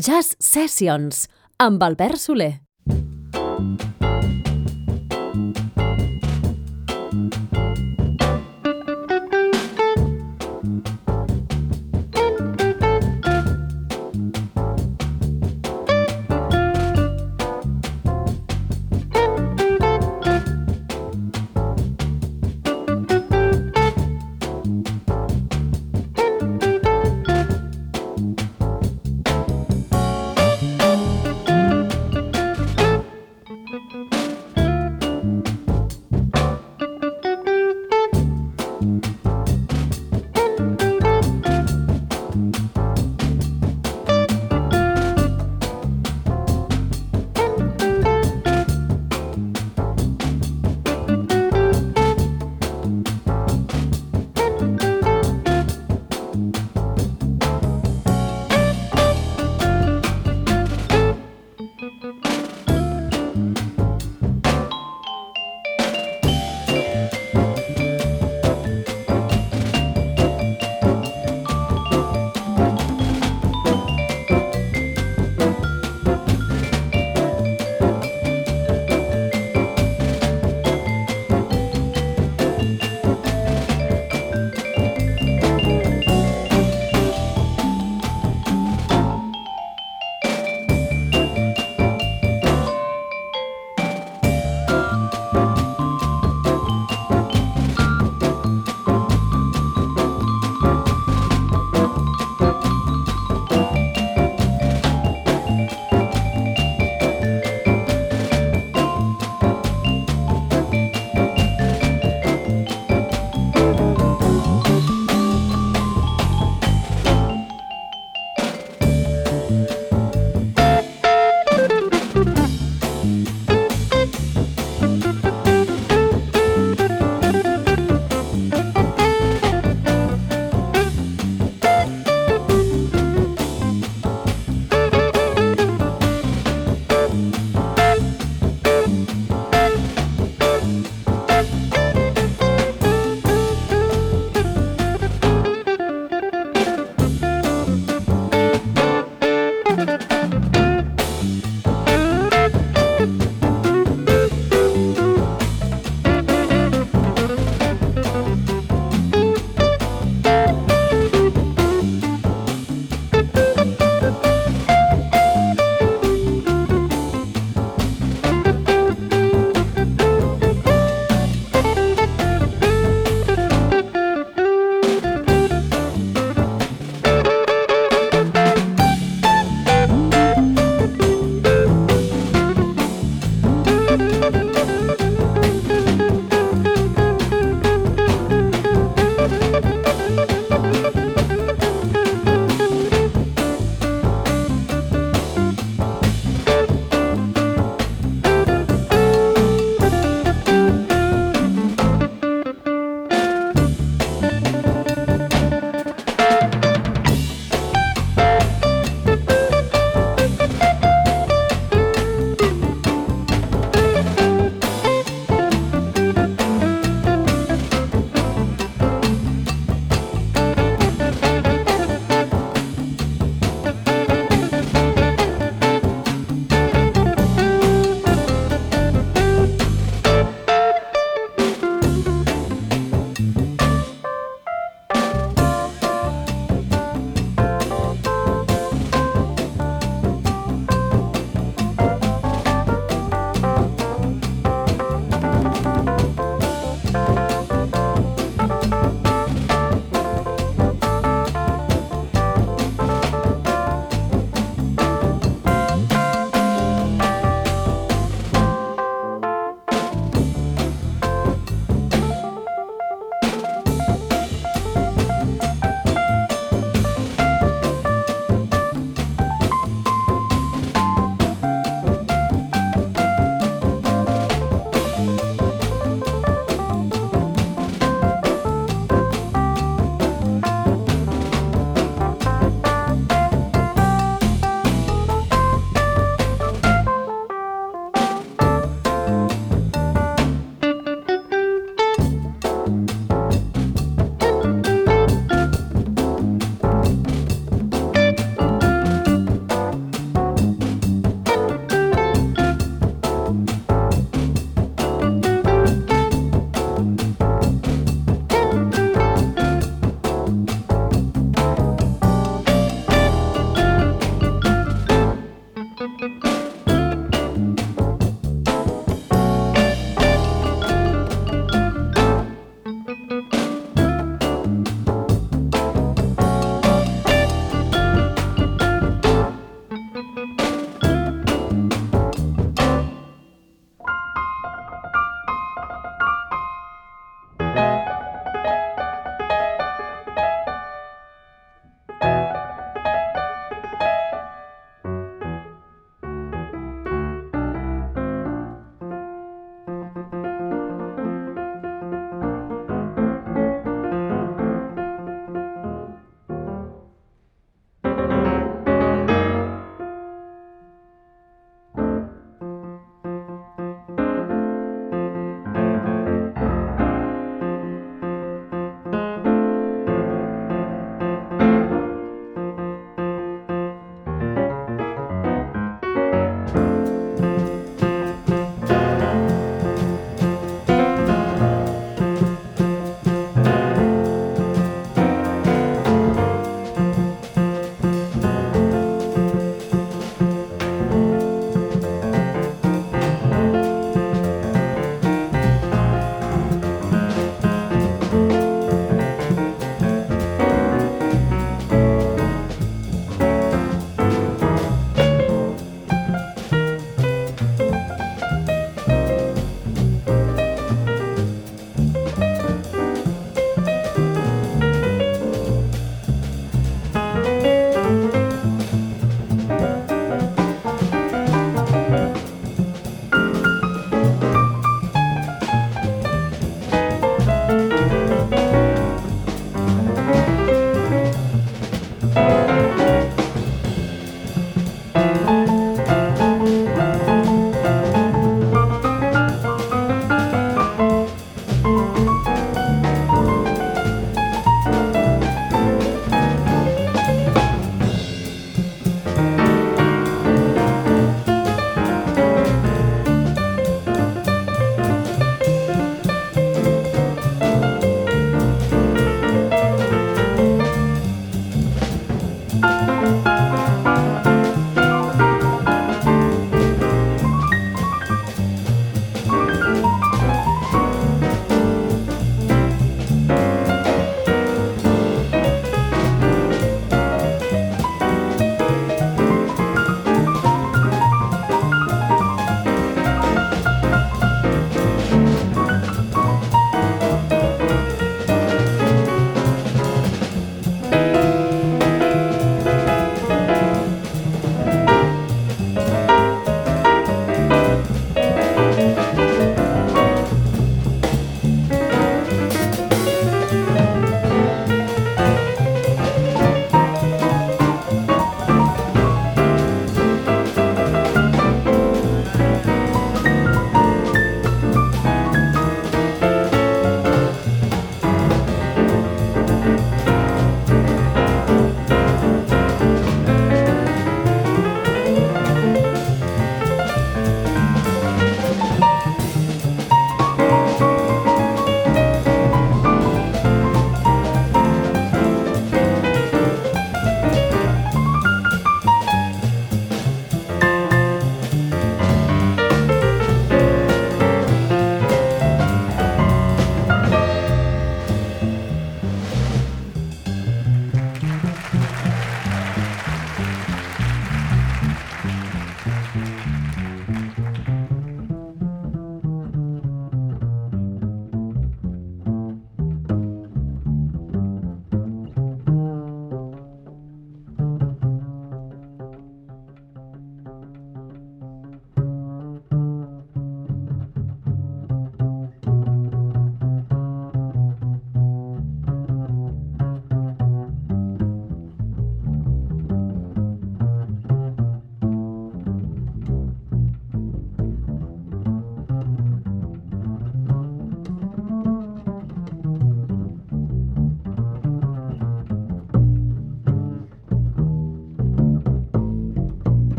Jazz Sessions amb Albert Soler. Thank you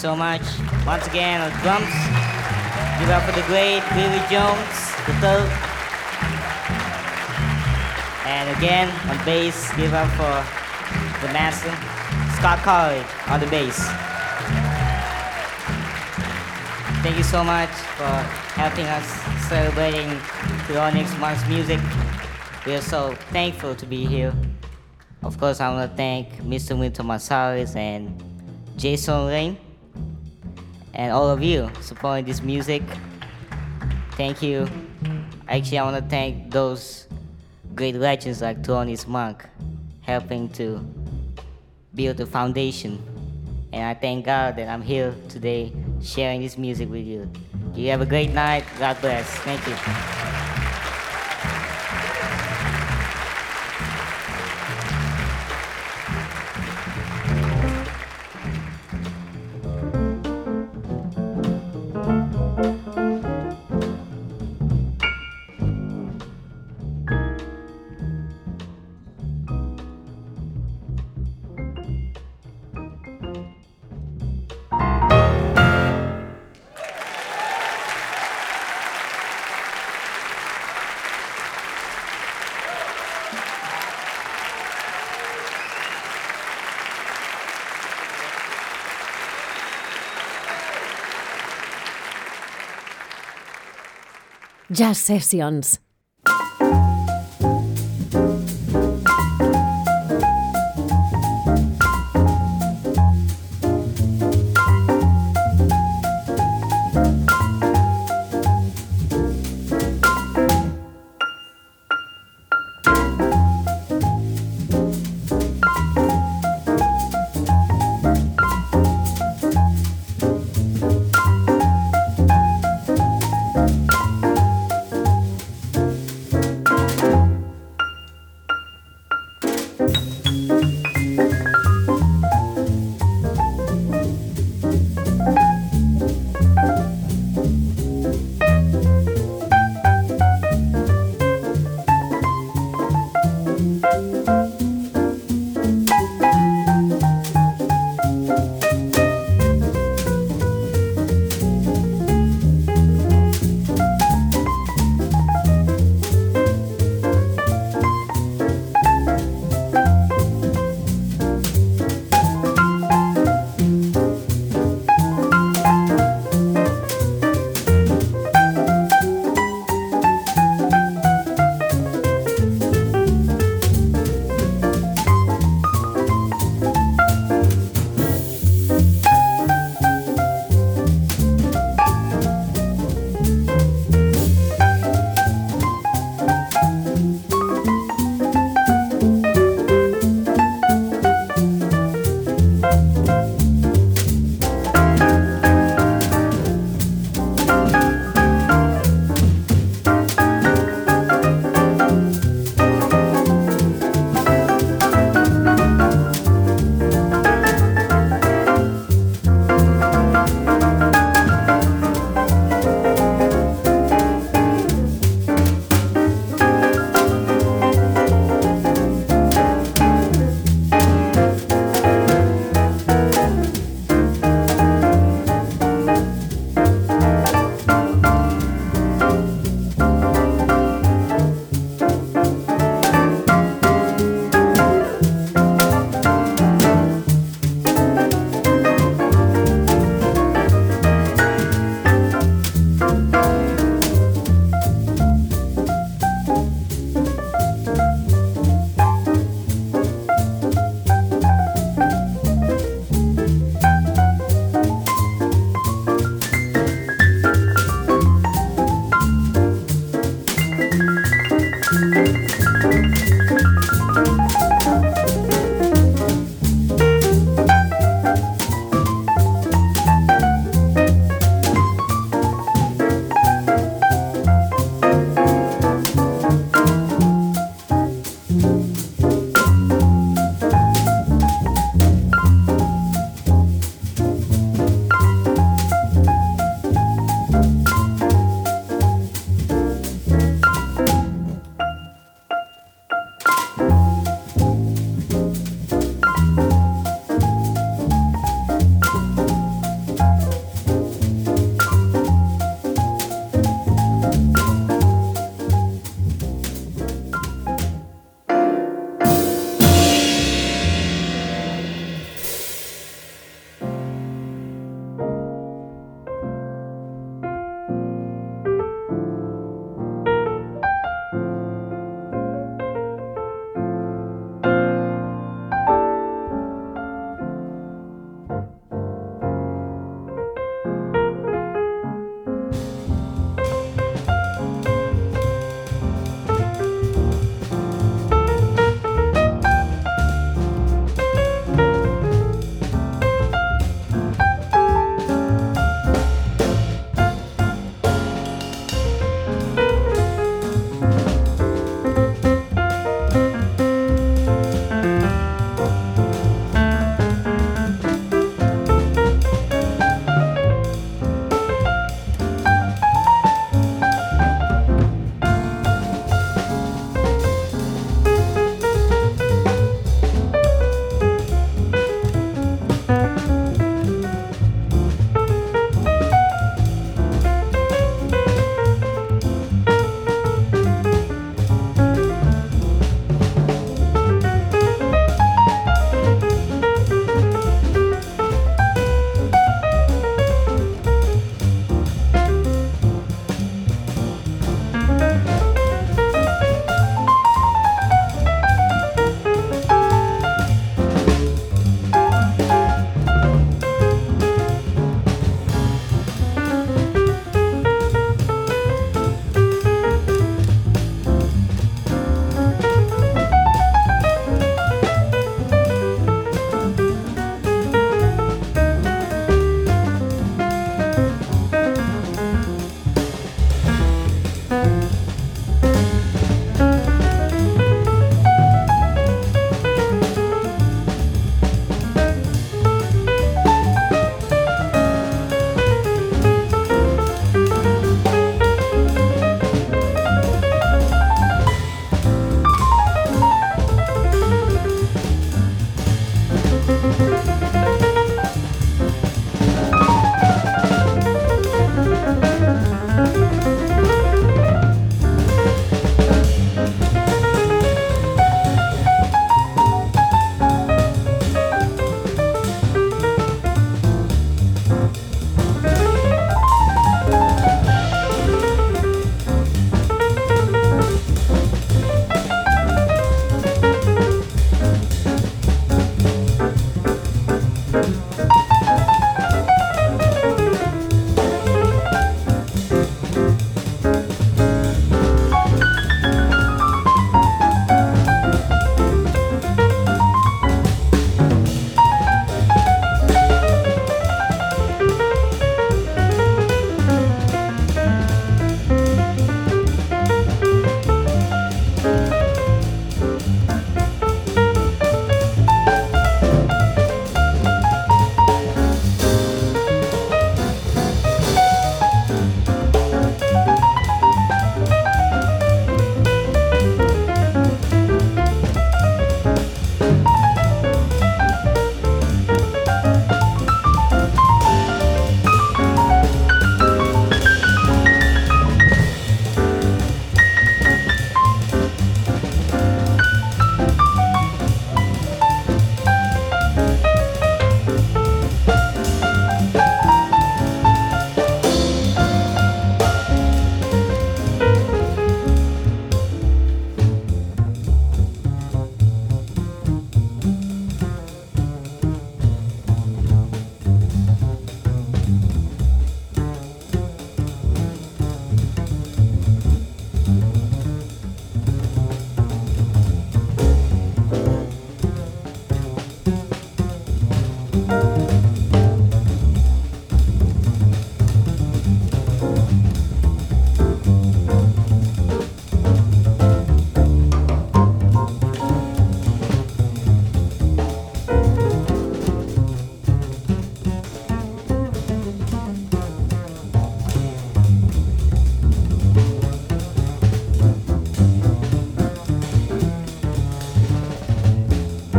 so much. Once again on drums, give up for the great Willie Jones, the third. And again on bass, give up for the master, Scott Colley on the bass. Thank you so much for helping us celebrating the next month's music. We are so thankful to be here. Of course, I want to thank Mr. Wynton Marsalis and Jason Olaine and all of you supporting this music. Thank you. Actually, I want to thank those great legends like Thelonious Monk helping to build the foundation. And I thank God that I'm here today sharing this music with you. You have a great night. God bless. Thank you. Jazz Sessions.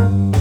Bye.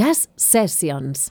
Jazz Sessions.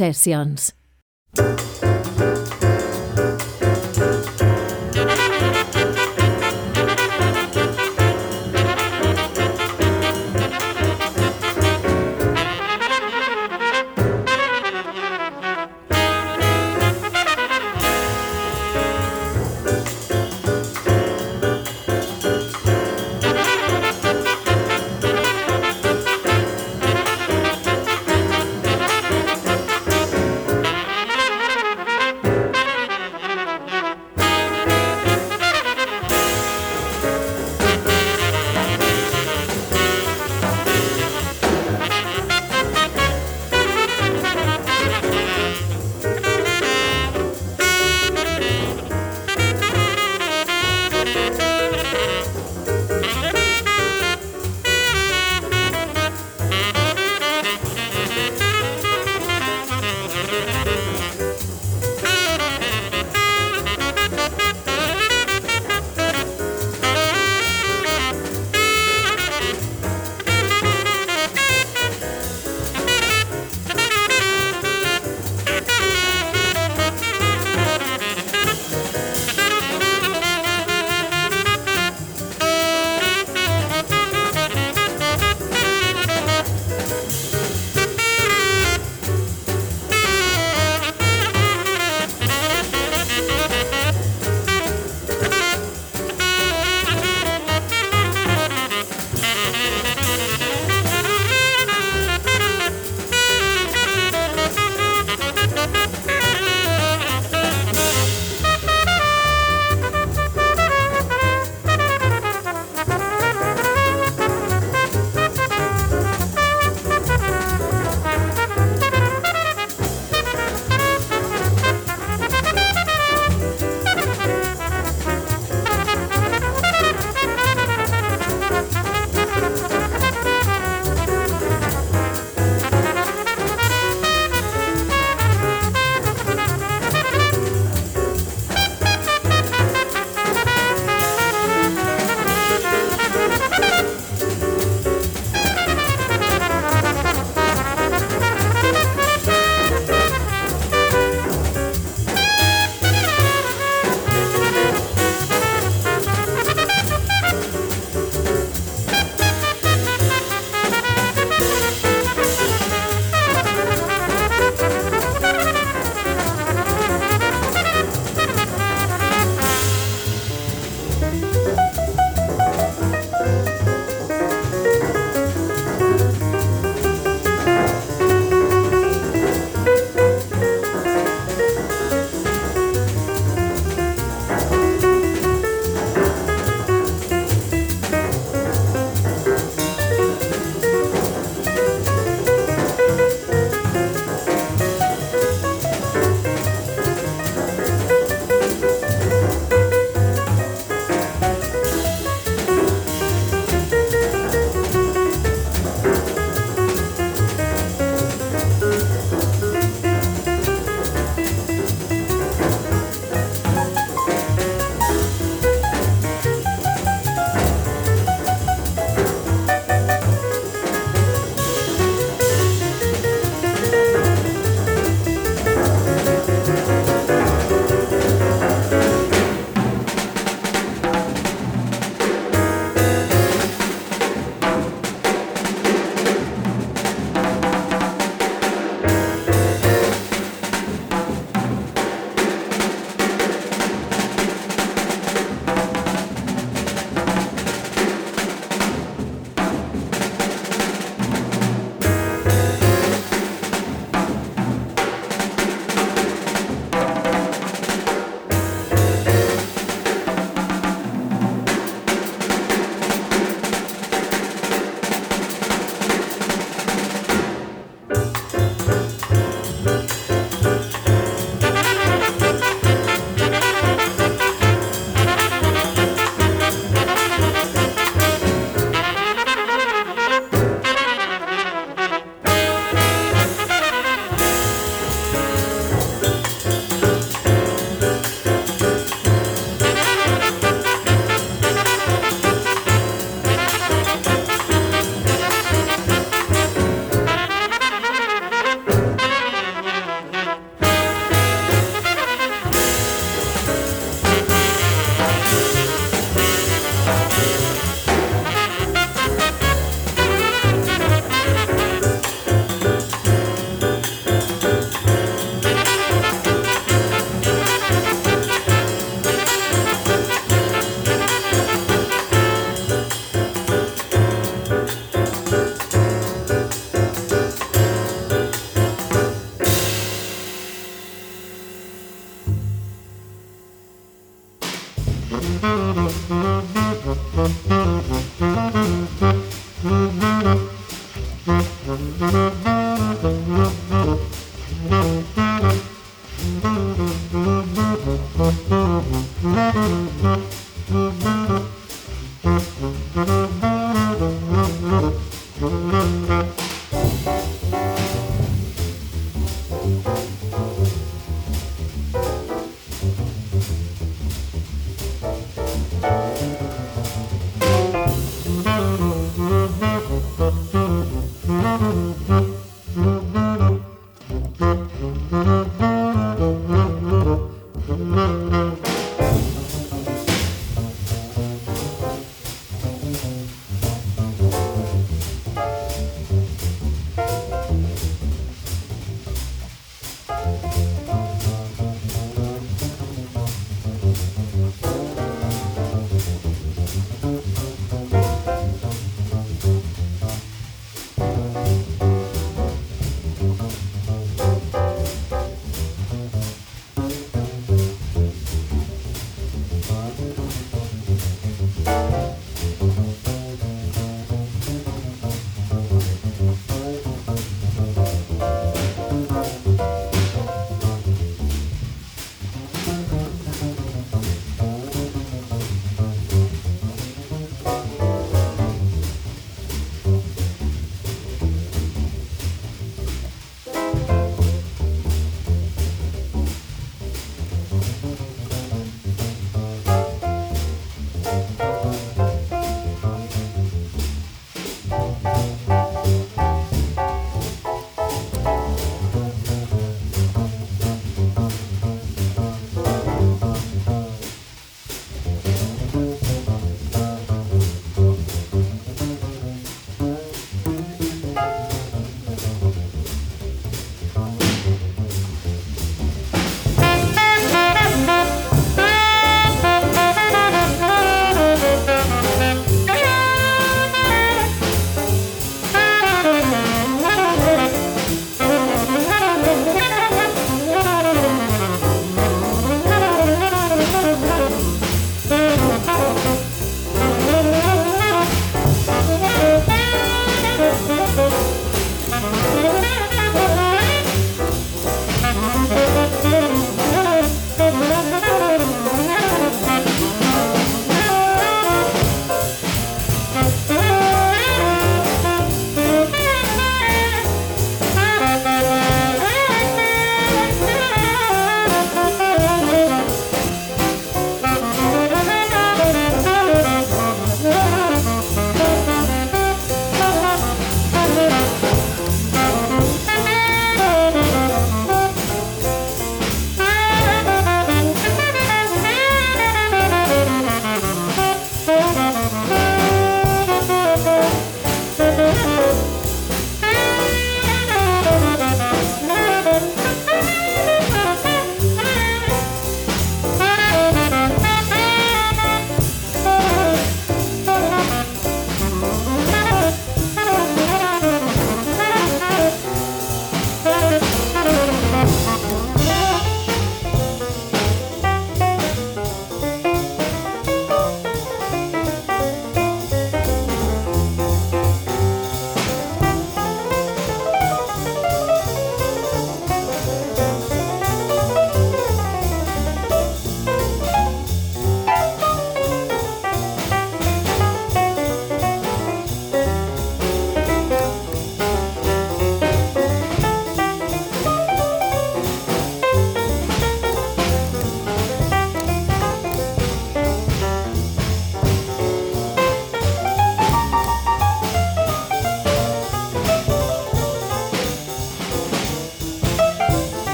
Sessions.